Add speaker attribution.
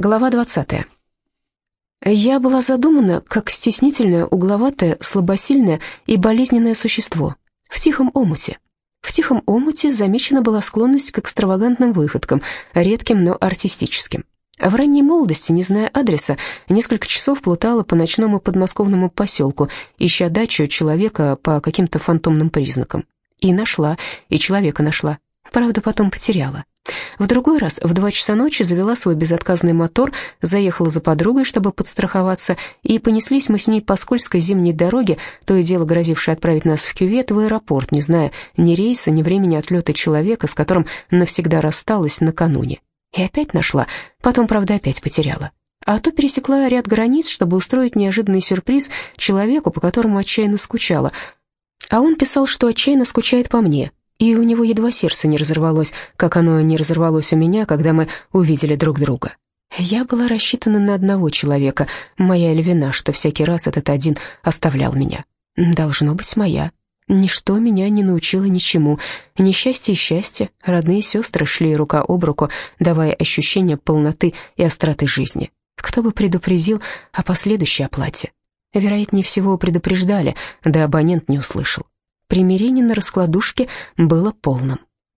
Speaker 1: Глава 20. Я была задумана как стеснительное, угловатое, слабосильное и болезненное существо в тихом омуте. В тихом омуте замечена была склонность к экстравагантным выходкам, редким, но артистическим. В ранней молодости, не зная адреса, несколько часов плутала по ночному подмосковному поселку, ища дачу человека по каким-то фантомным признакам. И нашла, и человека нашла. Правда, потом потеряла. В другой раз в два часа ночи завела свой безотказный мотор, заехала за подругой, чтобы подстраховаться, и понеслись мы с ней по скользкой зимней дороге, то и дело грозившее отправить нас в кювет в аэропорт, не зная ни рейса, ни времени отлета человека, с которым навсегда рассталась накануне. И опять нашла, потом, правда, опять потеряла. А то пересекла ряд границ, чтобы устроить неожиданный сюрприз человеку, по которому отчаянно скучала. А он писал, что отчаянно скучает по мне, и у него едва сердце не разорвалось, как оно не разорвалось у меня, когда мы увидели друг друга. Я была рассчитана на одного человека, моя львина, что всякий раз этот один оставлял меня. Должно быть моя. Ничто меня не научило ничему. Несчастье и счастье, родные сестры шли рука об руку, давая ощущение полноты и остроты жизни. Кто бы предупредил о последующей оплате? Вероятнее всего предупреждали, да абонент не услышал примирение на раскладушке было полным.